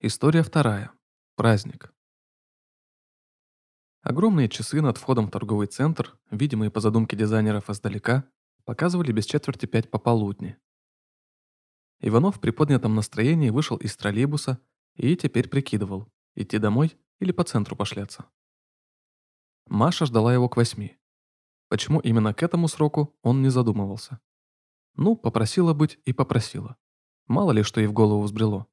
История вторая. Праздник. Огромные часы над входом в торговый центр, видимые по задумке дизайнеров издалека, показывали без четверти пять пополудни. Иванов в приподнятом настроении вышел из троллейбуса и теперь прикидывал, идти домой или по центру пошляться. Маша ждала его к восьми. Почему именно к этому сроку, он не задумывался. Ну, попросила быть и попросила. Мало ли, что ей в голову взбрело.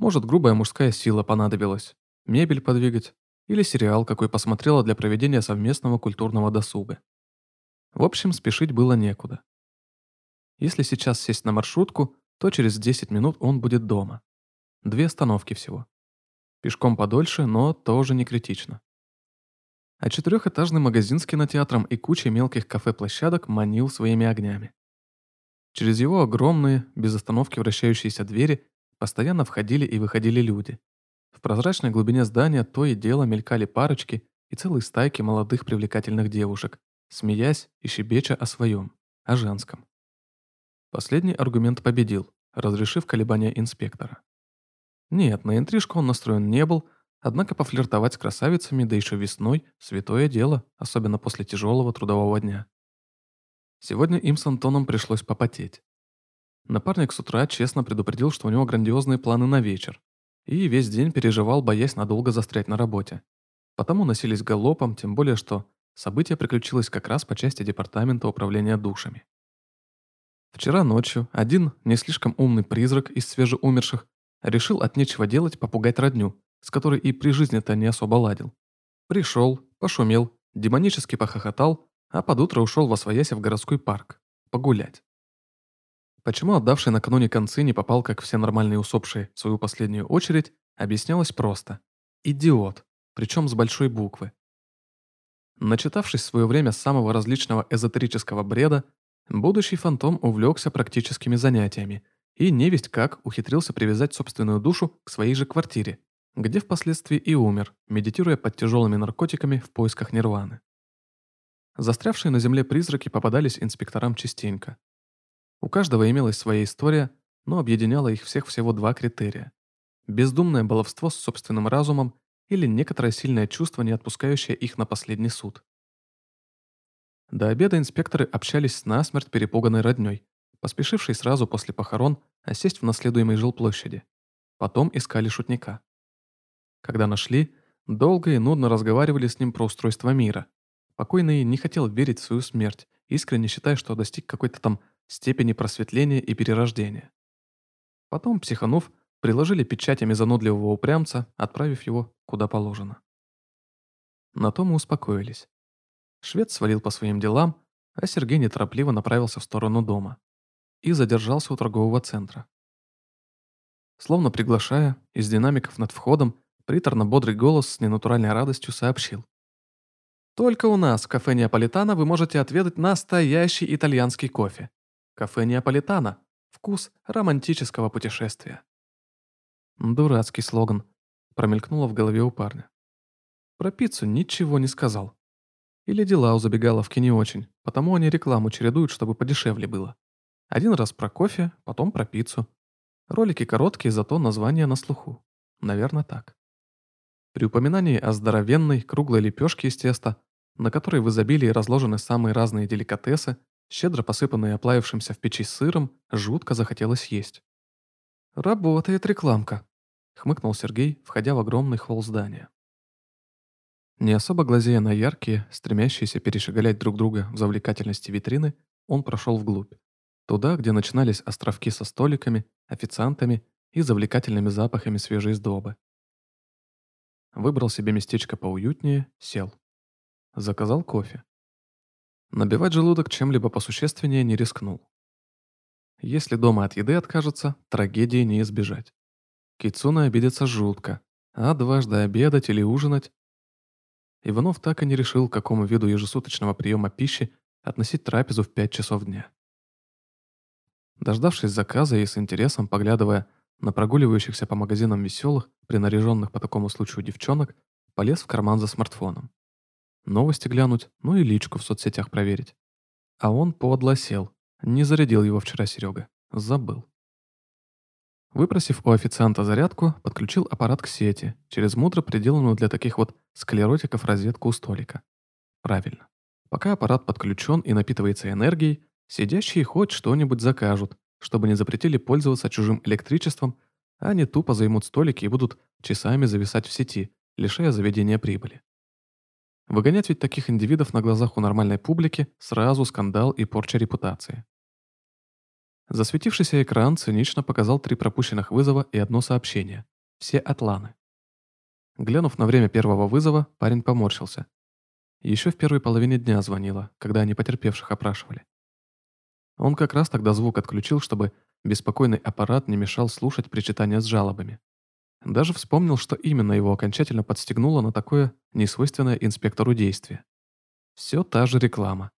Может, грубая мужская сила понадобилась, мебель подвигать или сериал какой посмотрела для проведения совместного культурного досуга. В общем, спешить было некуда. Если сейчас сесть на маршрутку, то через 10 минут он будет дома. Две остановки всего. Пешком подольше, но тоже не критично. А четырехэтажный магазин с кинотеатром и кучей мелких кафе-площадок манил своими огнями. Через его огромные, без остановки вращающиеся двери Постоянно входили и выходили люди. В прозрачной глубине здания то и дело мелькали парочки и целые стайки молодых привлекательных девушек, смеясь и щебеча о своем, о женском. Последний аргумент победил, разрешив колебания инспектора. Нет, на интрижку он настроен не был, однако пофлиртовать с красавицами, да еще весной, святое дело, особенно после тяжелого трудового дня. Сегодня им с Антоном пришлось попотеть. Напарник с утра честно предупредил, что у него грандиозные планы на вечер, и весь день переживал, боясь надолго застрять на работе. Потому носились галопом, тем более что событие приключилось как раз по части департамента управления душами. Вчера ночью один не слишком умный призрак из свежеумерших решил от нечего делать попугать родню, с которой и при жизни-то не особо ладил. Пришел, пошумел, демонически похохотал, а под утро ушел во своясь в городской парк. Погулять. Почему отдавший накануне концы не попал, как все нормальные усопшие, в свою последнюю очередь, объяснялось просто. Идиот, причем с большой буквы. Начитавшись в свое время самого различного эзотерического бреда, будущий фантом увлекся практическими занятиями и невесть как ухитрился привязать собственную душу к своей же квартире, где впоследствии и умер, медитируя под тяжелыми наркотиками в поисках нирваны. Застрявшие на земле призраки попадались инспекторам частенько. У каждого имелась своя история, но объединяло их всех всего два критерия. Бездумное баловство с собственным разумом или некоторое сильное чувство, не отпускающее их на последний суд. До обеда инспекторы общались с насмерть перепуганной роднёй, поспешившей сразу после похорон осесть в наследуемой жилплощади. Потом искали шутника. Когда нашли, долго и нудно разговаривали с ним про устройство мира. Покойный не хотел верить в свою смерть, искренне считая, что достиг какой-то там степени просветления и перерождения. Потом, психанув, приложили печатями занудливого упрямца, отправив его куда положено. На то мы успокоились. Швед свалил по своим делам, а Сергей неторопливо направился в сторону дома и задержался у торгового центра. Словно приглашая, из динамиков над входом приторно-бодрый голос с ненатуральной радостью сообщил. «Только у нас в кафе Неаполитана вы можете отведать настоящий итальянский кофе. Кафе Неаполитана. Вкус романтического путешествия. Дурацкий слоган. Промелькнуло в голове у парня. Про пиццу ничего не сказал. Или дела у забегаловки не очень, потому они рекламу чередуют, чтобы подешевле было. Один раз про кофе, потом про пиццу. Ролики короткие, зато название на слуху. Наверное, так. При упоминании о здоровенной, круглой лепешке из теста, на которой в изобилии разложены самые разные деликатесы, щедро посыпанный оплавившимся в печи сыром, жутко захотелось есть. «Работает рекламка», — хмыкнул Сергей, входя в огромный холл здания. Не особо глазея на яркие, стремящиеся перешеголять друг друга в завлекательности витрины, он прошел вглубь. Туда, где начинались островки со столиками, официантами и завлекательными запахами свежей сдобы. Выбрал себе местечко поуютнее, сел. Заказал кофе. Набивать желудок чем-либо посущественнее не рискнул. Если дома от еды откажется, трагедии не избежать. Кицуна обидится жутко, а дважды обедать или ужинать... Иванов так и не решил, к какому виду ежесуточного приема пищи относить трапезу в 5 часов дня. Дождавшись заказа и с интересом поглядывая на прогуливающихся по магазинам веселых, принаряженных по такому случаю девчонок, полез в карман за смартфоном. Новости глянуть, ну и личку в соцсетях проверить. А он подло сел. Не зарядил его вчера Серега. Забыл. Выпросив у официанта зарядку, подключил аппарат к сети через мудро приделанную для таких вот склеротиков розетку у столика. Правильно. Пока аппарат подключен и напитывается энергией, сидящие хоть что-нибудь закажут, чтобы не запретили пользоваться чужим электричеством, а не тупо займут столики и будут часами зависать в сети, лишая заведения прибыли. Выгонять ведь таких индивидов на глазах у нормальной публики сразу скандал и порча репутации. Засветившийся экран цинично показал три пропущенных вызова и одно сообщение. Все от Ланы. Глянув на время первого вызова, парень поморщился. Еще в первой половине дня звонила, когда они потерпевших опрашивали. Он как раз тогда звук отключил, чтобы беспокойный аппарат не мешал слушать причитания с жалобами. Даже вспомнил, что именно его окончательно подстегнуло на такое несвойственное инспектору действие. Все та же реклама.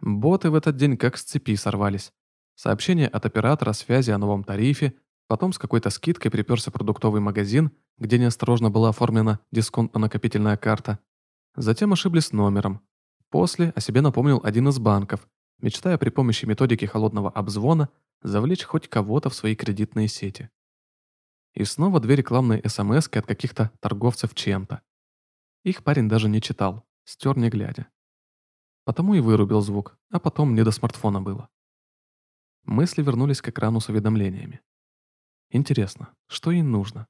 Боты в этот день как с цепи сорвались. Сообщение от оператора связи о новом тарифе, потом с какой-то скидкой приперся продуктовый магазин, где неосторожно была оформлена дисконтно-накопительная карта. Затем ошиблись номером. После о себе напомнил один из банков, мечтая при помощи методики холодного обзвона завлечь хоть кого-то в свои кредитные сети. И снова две рекламные смс от каких-то торговцев чем-то. Их парень даже не читал, стер не глядя. Потому и вырубил звук, а потом не до смартфона было. Мысли вернулись к экрану с уведомлениями. Интересно, что ей нужно?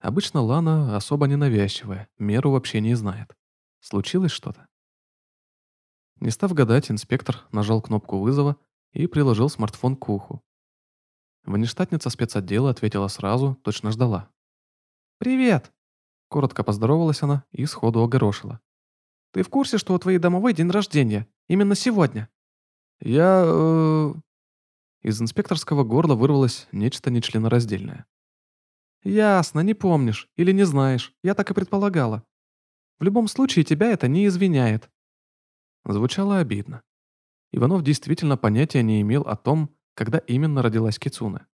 Обычно Лана особо ненавязчивая, меру вообще не знает. Случилось что-то? Не став гадать, инспектор нажал кнопку вызова и приложил смартфон к уху. Внештатница спецотдела ответила сразу, точно ждала. «Привет!» Коротко поздоровалась она и сходу огорошила. «Ты в курсе, что у твоей домовой день рождения? Именно сегодня?» «Я...» э... Из инспекторского горла вырвалось нечто нечленораздельное. «Ясно, не помнишь или не знаешь. Я так и предполагала. В любом случае тебя это не извиняет». Звучало обидно. Иванов действительно понятия не имел о том, когда именно родилась Кицуна.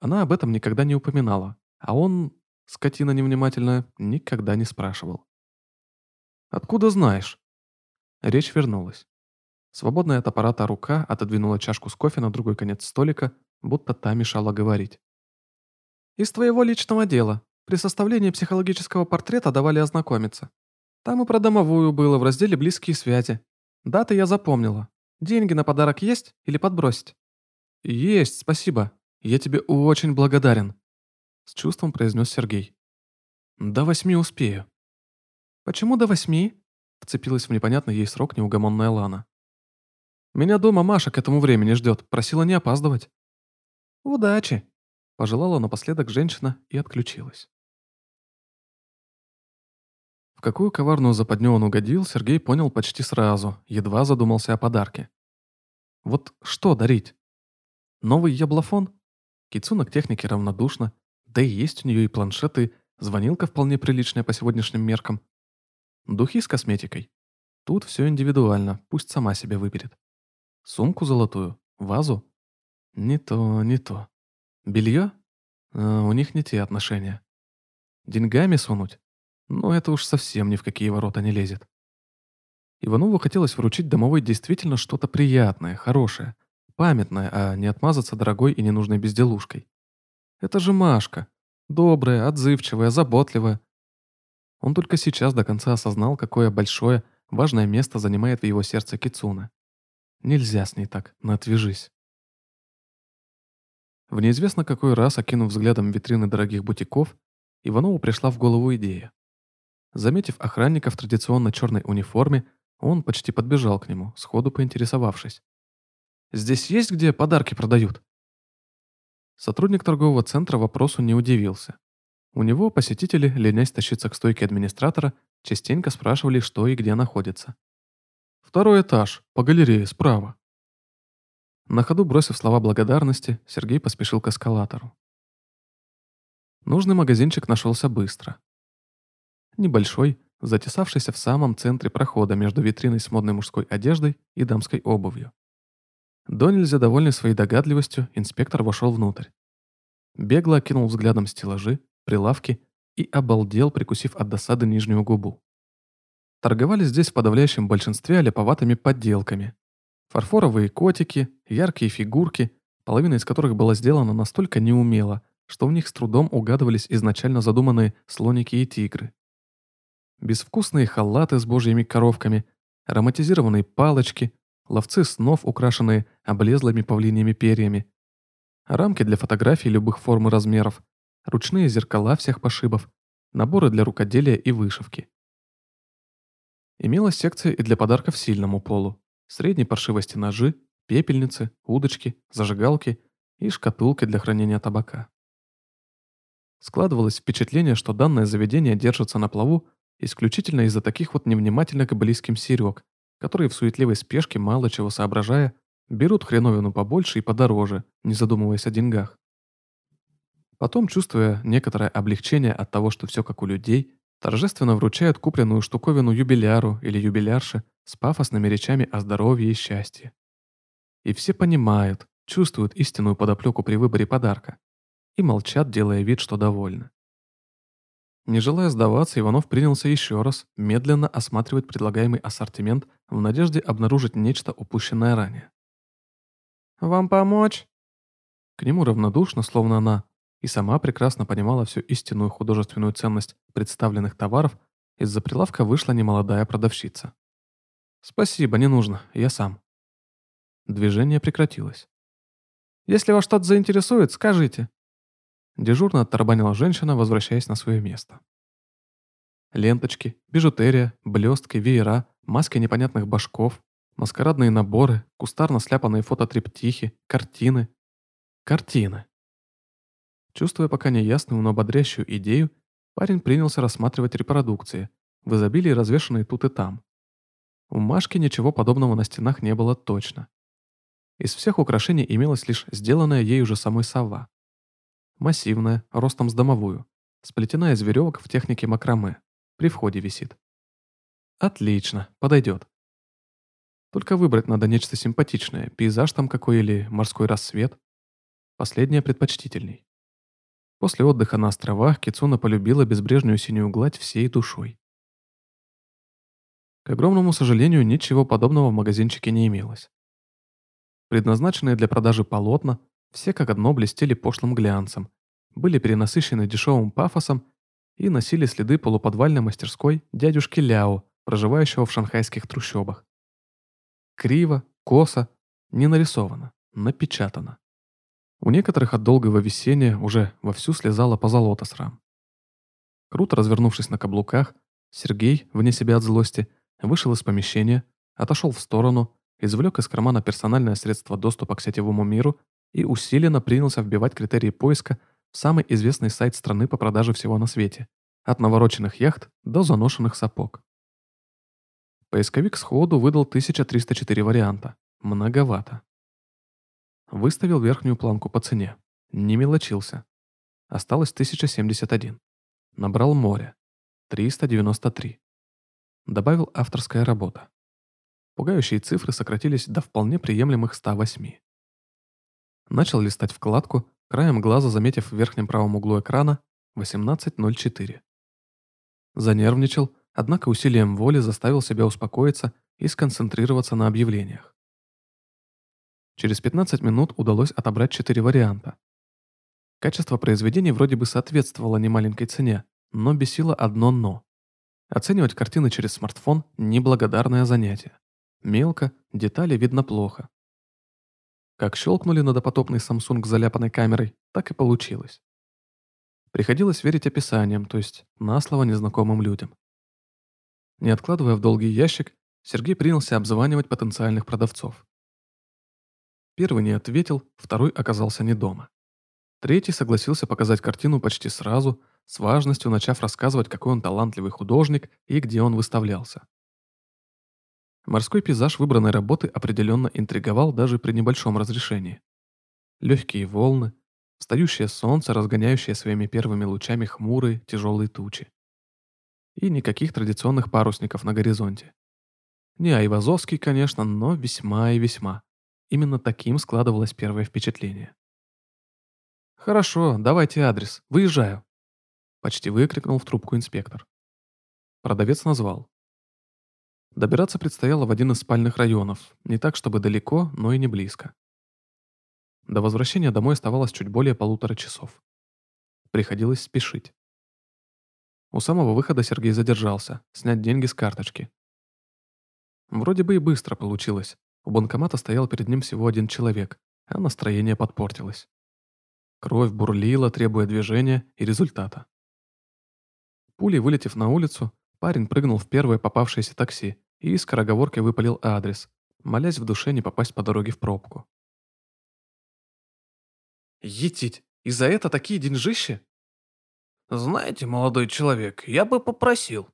Она об этом никогда не упоминала, а он, скотина невнимательная, никогда не спрашивал. «Откуда знаешь?» Речь вернулась. Свободная от аппарата рука отодвинула чашку с кофе на другой конец столика, будто та мешала говорить. «Из твоего личного дела. При составлении психологического портрета давали ознакомиться. Там и про домовую было в разделе «Близкие связи». Даты я запомнила. Деньги на подарок есть или подбросить?» «Есть, спасибо. Я тебе очень благодарен», — с чувством произнес Сергей. «До восьми успею». «Почему до восьми?» — вцепилась в непонятный ей срок неугомонная Лана. «Меня дома Маша к этому времени ждет, просила не опаздывать». «Удачи», — пожелала напоследок женщина и отключилась. В какую коварную западню он угодил, Сергей понял почти сразу, едва задумался о подарке. Вот что дарить? Новый яблофон? Кицуна к технике равнодушна, да и есть у нее и планшеты, звонилка вполне приличная по сегодняшним меркам. Духи с косметикой. Тут все индивидуально, пусть сама себе выберет. Сумку золотую? Вазу? Не то, не то. Белье? А, у них не те отношения. Деньгами сунуть? Ну, это уж совсем ни в какие ворота не лезет. Иванову хотелось вручить домовой действительно что-то приятное, хорошее, Памятная, а не отмазаться дорогой и ненужной безделушкой. Это же Машка. Добрая, отзывчивая, заботливая. Он только сейчас до конца осознал, какое большое, важное место занимает в его сердце Кицуна. Нельзя с ней так, но отвяжись. В неизвестно какой раз, окинув взглядом витрины дорогих бутиков, Иванову пришла в голову идея. Заметив охранника в традиционно черной униформе, он почти подбежал к нему, сходу поинтересовавшись. Здесь есть где подарки продают?» Сотрудник торгового центра вопросу не удивился. У него посетители, ленясь тащиться к стойке администратора, частенько спрашивали, что и где находится. «Второй этаж, по галерее, справа». На ходу бросив слова благодарности, Сергей поспешил к эскалатору. Нужный магазинчик нашелся быстро. Небольшой, затесавшийся в самом центре прохода между витриной с модной мужской одеждой и дамской обувью. До нельзя довольный своей догадливостью, инспектор вошел внутрь. Бегло окинул взглядом стеллажи, прилавки и обалдел, прикусив от досады нижнюю губу. Торговали здесь в подавляющем большинстве аляповатыми подделками. Фарфоровые котики, яркие фигурки, половина из которых была сделана настолько неумело, что в них с трудом угадывались изначально задуманные слоники и тигры. Безвкусные халаты с божьими коровками, ароматизированные палочки, ловцы снов, украшенные облезлыми павлиньими перьями, рамки для фотографий любых форм и размеров, ручные зеркала всех пошибов, наборы для рукоделия и вышивки. Имелась секция и для подарков сильному полу, средней паршивости ножи, пепельницы, удочки, зажигалки и шкатулки для хранения табака. Складывалось впечатление, что данное заведение держится на плаву исключительно из-за таких вот невнимательных к близким серег, которые в суетливой спешке, мало чего соображая, берут хреновину побольше и подороже, не задумываясь о деньгах. Потом, чувствуя некоторое облегчение от того, что все как у людей, торжественно вручают купленную штуковину юбиляру или юбилярше с пафосными речами о здоровье и счастье. И все понимают, чувствуют истинную подоплеку при выборе подарка и молчат, делая вид, что довольны. Не желая сдаваться, Иванов принялся еще раз медленно осматривать предлагаемый ассортимент в надежде обнаружить нечто упущенное ранее. «Вам помочь?» К нему равнодушно, словно она и сама прекрасно понимала всю истинную художественную ценность представленных товаров, из-за прилавка вышла немолодая продавщица. «Спасибо, не нужно, я сам». Движение прекратилось. «Если вас что-то заинтересует, скажите». Дежурно оттарабанила женщина, возвращаясь на свое место. Ленточки, бижутерия, блестки, веера, маски непонятных башков, маскарадные наборы, кустарно сляпанные фототриптихи, картины. Картины. Чувствуя пока неясную, но бодрящую идею, парень принялся рассматривать репродукции, в изобилии развешанные тут и там. У Машки ничего подобного на стенах не было точно. Из всех украшений имелась лишь сделанная ей уже самой сова. Массивная, ростом с домовую, сплетена из веревок в технике макраме, при входе висит. Отлично, подойдет. Только выбрать надо нечто симпатичное, пейзаж там какой или морской рассвет. Последнее предпочтительней. После отдыха на островах Кицуна полюбила безбрежную синюю гладь всей душой. К огромному сожалению, ничего подобного в магазинчике не имелось. Предназначенные для продажи полотна, все как одно блестели пошлым глянцем, были перенасыщены дешевым пафосом и носили следы полуподвальной мастерской дядюшки Ляо, проживающего в шанхайских трущобах. Криво, косо, не нарисовано, напечатано. У некоторых от долгого весения уже вовсю слезала позолота с рам. Круто развернувшись на каблуках, Сергей, вне себя от злости, вышел из помещения, отошел в сторону, извлек из кармана персональное средство доступа к сетевому миру и усиленно принялся вбивать критерии поиска в самый известный сайт страны по продаже всего на свете, от навороченных яхт до заношенных сапог. Поисковик сходу выдал 1304 варианта. Многовато. Выставил верхнюю планку по цене. Не мелочился. Осталось 1071. Набрал море. 393. Добавил авторская работа. Пугающие цифры сократились до вполне приемлемых 108. Начал листать вкладку, краем глаза заметив в верхнем правом углу экрана 18.04. Занервничал, однако усилием воли заставил себя успокоиться и сконцентрироваться на объявлениях. Через 15 минут удалось отобрать 4 варианта. Качество произведений вроде бы соответствовало немаленькой цене, но бесило одно «но». Оценивать картины через смартфон – неблагодарное занятие. Мелко, детали видно плохо. Как щелкнули на допотопный Samsung с заляпанной камерой, так и получилось. Приходилось верить описаниям, то есть на слово незнакомым людям. Не откладывая в долгий ящик, Сергей принялся обзванивать потенциальных продавцов. Первый не ответил, второй оказался не дома. Третий согласился показать картину почти сразу, с важностью начав рассказывать, какой он талантливый художник и где он выставлялся. Морской пейзаж выбранной работы определенно интриговал даже при небольшом разрешении. Легкие волны, встающее солнце, разгоняющее своими первыми лучами хмурые, тяжелые тучи. И никаких традиционных парусников на горизонте. Не Айвазовский, конечно, но весьма и весьма. Именно таким складывалось первое впечатление. «Хорошо, давайте адрес. Выезжаю!» Почти выкрикнул в трубку инспектор. Продавец назвал. Добираться предстояло в один из спальных районов, не так чтобы далеко, но и не близко. До возвращения домой оставалось чуть более полутора часов. приходилось спешить. У самого выхода Сергей задержался, снять деньги с карточки. Вроде бы и быстро получилось. У банкомата стоял перед ним всего один человек, а настроение подпортилось. Кровь бурлила, требуя движения и результата. Пулей вылетев на улицу, парень прыгнул в первое попавшееся такси и скороговоркой выпалил адрес, молясь в душе не попасть по дороге в пробку. «Етить, и за это такие деньжища?» «Знаете, молодой человек, я бы попросил».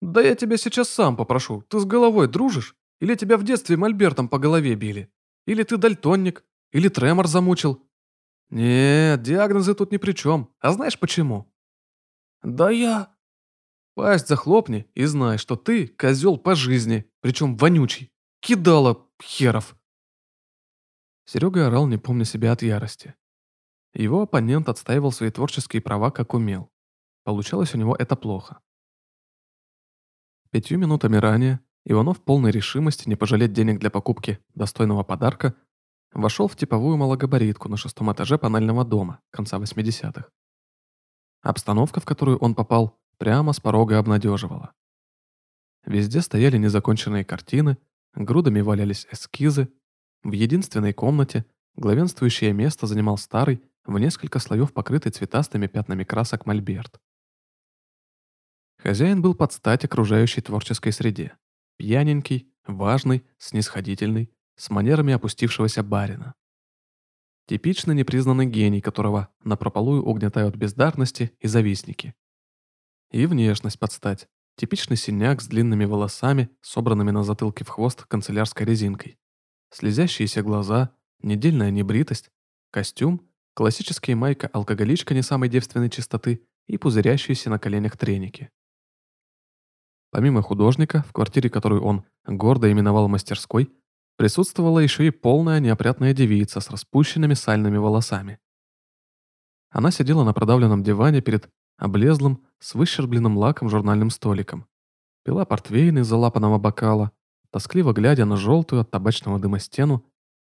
«Да я тебя сейчас сам попрошу. Ты с головой дружишь? Или тебя в детстве мольбертом по голове били? Или ты дальтонник? Или тремор замучил? Нет, диагнозы тут ни при чем. А знаешь почему? Да я... Пасть захлопни и знай, что ты козел по жизни, причем вонючий. Кидала херов. Серега орал, не помня себя от ярости. Его оппонент отстаивал свои творческие права, как умел. Получалось у него это плохо. Пятью минутами ранее Иванов полной решимости не пожалеть денег для покупки достойного подарка вошел в типовую малогабаритку на шестом этаже панельного дома конца 80-х. Обстановка, в которую он попал, прямо с порога обнадеживала. Везде стояли незаконченные картины, грудами валялись эскизы. В единственной комнате главенствующее место занимал старый, в несколько слоев покрытый цветастыми пятнами красок мольберт. Хозяин был под стать окружающей творческой среде. Пьяненький, важный, снисходительный, с манерами опустившегося барина. Типичный непризнанный гений, которого напропалую угнетают бездарности и завистники. И внешность подстать. Типичный синяк с длинными волосами, собранными на затылке в хвост канцелярской резинкой. Слезящиеся глаза, недельная небритость, костюм, классические майка-алкоголичка не самой девственной чистоты и пузырящиеся на коленях треники. Помимо художника, в квартире, которую он гордо именовал мастерской, присутствовала еще и полная неопрятная девица с распущенными сальными волосами. Она сидела на продавленном диване перед облезлым, с выщербленным лаком журнальным столиком, пила портвейн из залапанного бокала, тоскливо глядя на желтую от табачного дыма стену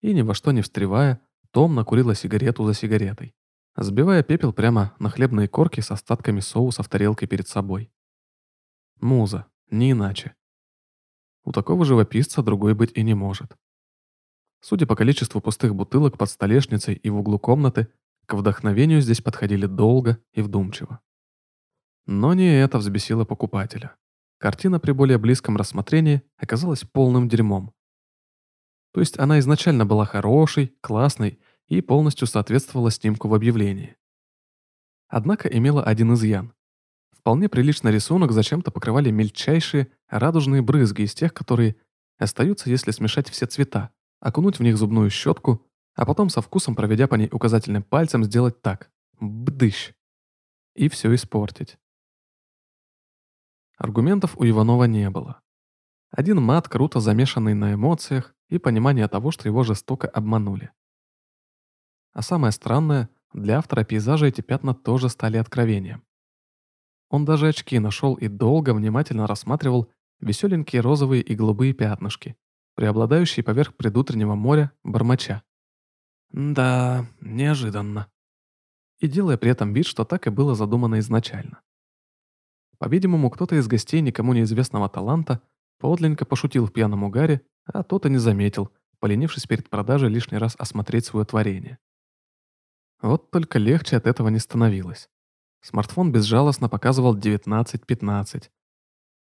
и, ни во что не встревая, томно курила сигарету за сигаретой, сбивая пепел прямо на хлебные корки с остатками соуса в тарелке перед собой. Муза, не иначе. У такого живописца другой быть и не может. Судя по количеству пустых бутылок под столешницей и в углу комнаты, к вдохновению здесь подходили долго и вдумчиво. Но не это взбесило покупателя. Картина при более близком рассмотрении оказалась полным дерьмом. То есть она изначально была хорошей, классной и полностью соответствовала снимку в объявлении. Однако имела один изъян. Вполне приличный рисунок зачем-то покрывали мельчайшие радужные брызги из тех, которые остаются, если смешать все цвета, окунуть в них зубную щетку, а потом со вкусом, проведя по ней указательным пальцем, сделать так. Бдыщ. И все испортить. Аргументов у Иванова не было. Один мат, круто замешанный на эмоциях и понимание того, что его жестоко обманули. А самое странное, для автора пейзажа эти пятна тоже стали откровением. Он даже очки нашел и долго внимательно рассматривал веселенькие розовые и голубые пятнышки, преобладающие поверх предутреннего моря бормоча. Да, неожиданно. И делая при этом вид, что так и было задумано изначально. По-видимому, кто-то из гостей никому неизвестного таланта подлинно пошутил в пьяном угаре, а тот и не заметил, поленившись перед продажей лишний раз осмотреть свое творение. Вот только легче от этого не становилось. Смартфон безжалостно показывал 19.15.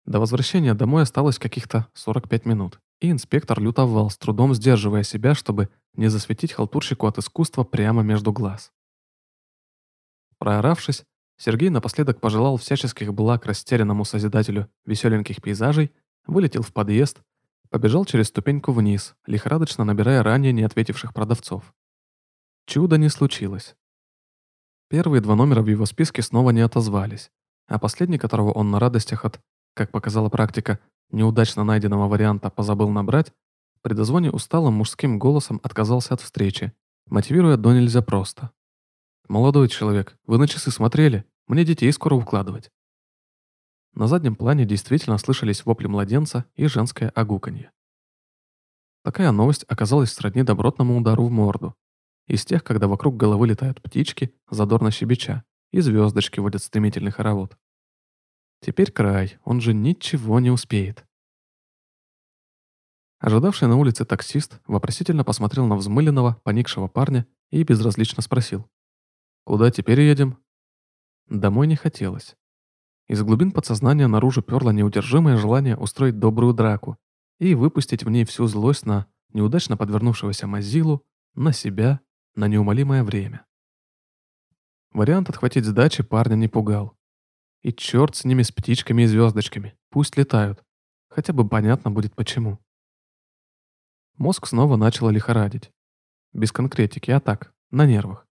До возвращения домой осталось каких-то 45 минут, и инспектор лютовал, с трудом сдерживая себя, чтобы не засветить халтурщику от искусства прямо между глаз. Прооравшись, Сергей напоследок пожелал всяческих благ растерянному созидателю веселеньких пейзажей, вылетел в подъезд, побежал через ступеньку вниз, лихорадочно набирая ранее не ответивших продавцов. Чудо не случилось. Первые два номера в его списке снова не отозвались, а последний, которого он на радостях от, как показала практика, неудачно найденного варианта позабыл набрать, при дозвоне усталым мужским голосом отказался от встречи, мотивируя до нельзя просто. «Молодой человек, вы на часы смотрели? Мне детей скоро укладывать». На заднем плане действительно слышались вопли младенца и женское огуканье. Такая новость оказалась сродни добротному удару в морду, Из тех, когда вокруг головы летают птички, задорно щебеча, и звездочки водят стремительный хоровод. Теперь край, он же ничего не успеет. Ожидавший на улице таксист вопросительно посмотрел на взмыленного, поникшего парня и безразлично спросил. «Куда теперь едем?» Домой не хотелось. Из глубин подсознания наружу перло неудержимое желание устроить добрую драку и выпустить в ней всю злость на неудачно подвернувшегося Мазилу, на себя, на неумолимое время. Вариант отхватить сдачи парня не пугал. И черт с ними, с птичками и звездочками. Пусть летают. Хотя бы понятно будет почему. Мозг снова начал лихорадить. Без конкретики, а так, на нервах.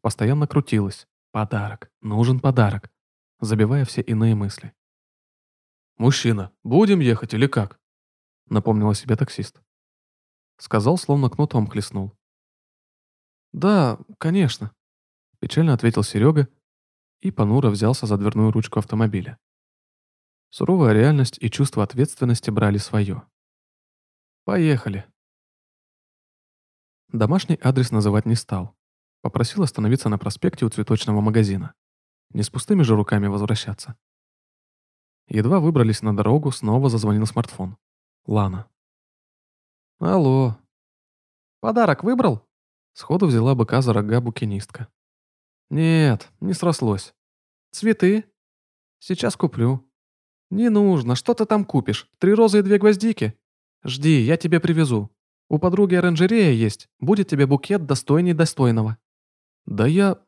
Постоянно крутилось. Подарок. Нужен подарок. Забивая все иные мысли. «Мужчина, будем ехать или как?» Напомнил о себе таксист. Сказал, словно кнутом хлестнул. «Да, конечно», – печально ответил Серега и понуро взялся за дверную ручку автомобиля. Суровая реальность и чувство ответственности брали свое. «Поехали». Домашний адрес называть не стал. Попросил остановиться на проспекте у цветочного магазина. Не с пустыми же руками возвращаться. Едва выбрались на дорогу, снова зазвонил смартфон. Лана. «Алло. Подарок выбрал?» Сходу взяла быка за рога букинистка. «Нет, не срослось. Цветы? Сейчас куплю». «Не нужно, что ты там купишь? Три розы и две гвоздики? Жди, я тебе привезу. У подруги оранжерея есть, будет тебе букет достойней достойного». «Да я...»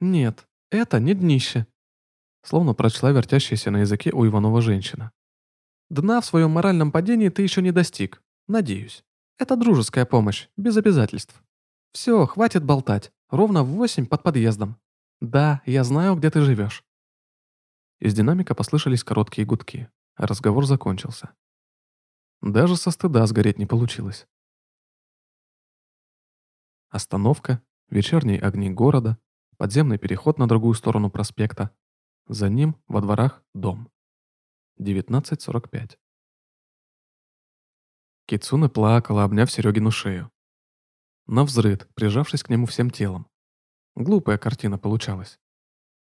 «Нет, это не днище», словно прочла вертящаяся на языке у Иванова женщина. «Дна в своем моральном падении ты еще не достиг, надеюсь. Это дружеская помощь, без обязательств. Все, хватит болтать, ровно в восемь под подъездом. Да, я знаю, где ты живешь». Из динамика послышались короткие гудки, разговор закончился. Даже со стыда сгореть не получилось. Остановка, вечерние огни города, подземный переход на другую сторону проспекта. За ним, во дворах, дом. 19.45. Кицуна плакала, обняв Серегину шею. Навзрыд, прижавшись к нему всем телом. Глупая картина получалась.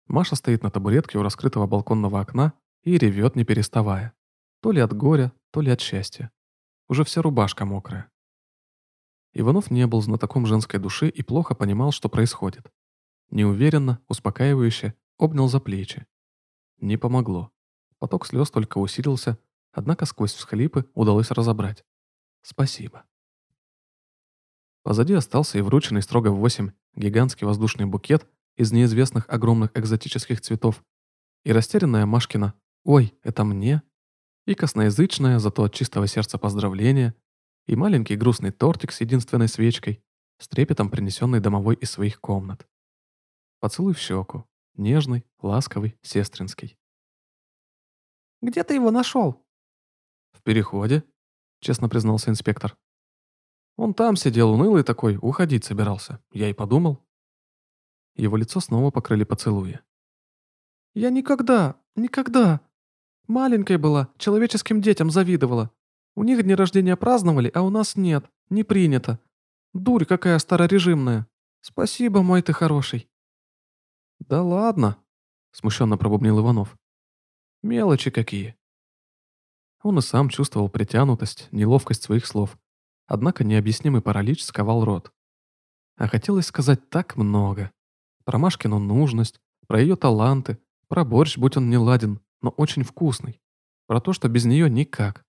Маша стоит на табуретке у раскрытого балконного окна и ревет, не переставая. То ли от горя, то ли от счастья. Уже вся рубашка мокрая. Иванов не был знатоком женской души и плохо понимал, что происходит. Неуверенно, успокаивающе, обнял за плечи. Не помогло. Поток слез только усилился, однако сквозь всхлипы удалось разобрать. Спасибо. Позади остался и врученный строго в восемь гигантский воздушный букет из неизвестных огромных экзотических цветов, и растерянная Машкина «Ой, это мне?» и косноязычное, зато от чистого сердца поздравление, и маленький грустный тортик с единственной свечкой, с трепетом принесенный домовой из своих комнат. Поцелуй в щеку, нежный, ласковый, сестринский. «Где ты его нашел?» «В переходе», — честно признался инспектор. «Он там сидел унылый такой, уходить собирался. Я и подумал». Его лицо снова покрыли поцелуи. «Я никогда, никогда. Маленькой была, человеческим детям завидовала. У них дни рождения праздновали, а у нас нет, не принято. Дурь какая старорежимная. Спасибо, мой ты хороший». «Да ладно», — смущенно пробубнил Иванов. «Мелочи какие». Он и сам чувствовал притянутость, неловкость своих слов. Однако необъяснимый паралич сковал рот. А хотелось сказать так много. Про Машкину нужность, про ее таланты, про борщ, будь он не ладен, но очень вкусный. Про то, что без нее никак.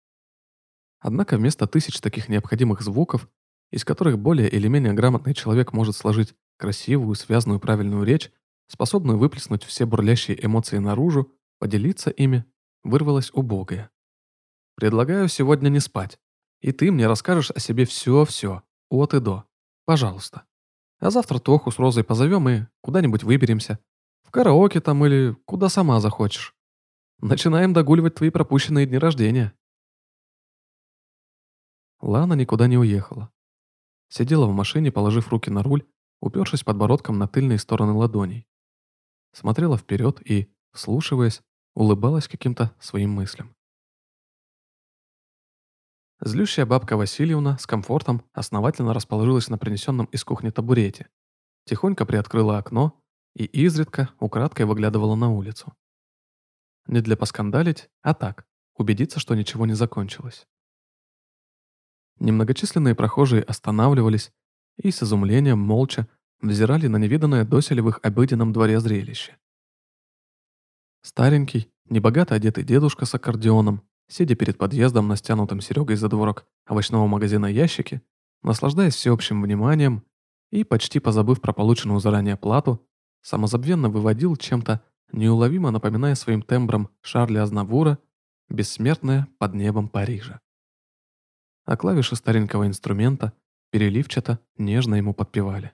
Однако вместо тысяч таких необходимых звуков, из которых более или менее грамотный человек может сложить красивую, связанную правильную речь, способную выплеснуть все бурлящие эмоции наружу, поделиться ими, вырвалось убогое. «Предлагаю сегодня не спать, и ты мне расскажешь о себе все-все, от и до. Пожалуйста. А завтра Тоху с Розой позовем и куда-нибудь выберемся. В караоке там или куда сама захочешь. Начинаем догуливать твои пропущенные дни рождения». Лана никуда не уехала. Сидела в машине, положив руки на руль, упершись подбородком на тыльные стороны ладоней. Смотрела вперед и, вслушиваясь, улыбалась каким-то своим мыслям. Злющая бабка Васильевна с комфортом основательно расположилась на принесенном из кухни табурете, тихонько приоткрыла окно и изредка украдкой выглядывала на улицу. Не для поскандалить, а так, убедиться, что ничего не закончилось. Немногочисленные прохожие останавливались и с изумлением молча взирали на невиданное доселе в их обыденном дворе зрелище. Старенький, небогато одетый дедушка с аккордеоном, сидя перед подъездом на стянутом Серегой за дворок овощного магазина ящике, наслаждаясь всеобщим вниманием и, почти позабыв про полученную заранее плату, самозабвенно выводил чем-то, неуловимо напоминая своим тембром Шарля Азнавура, бессмертное под небом Парижа. А клавиши старенького инструмента переливчато, нежно ему подпевали.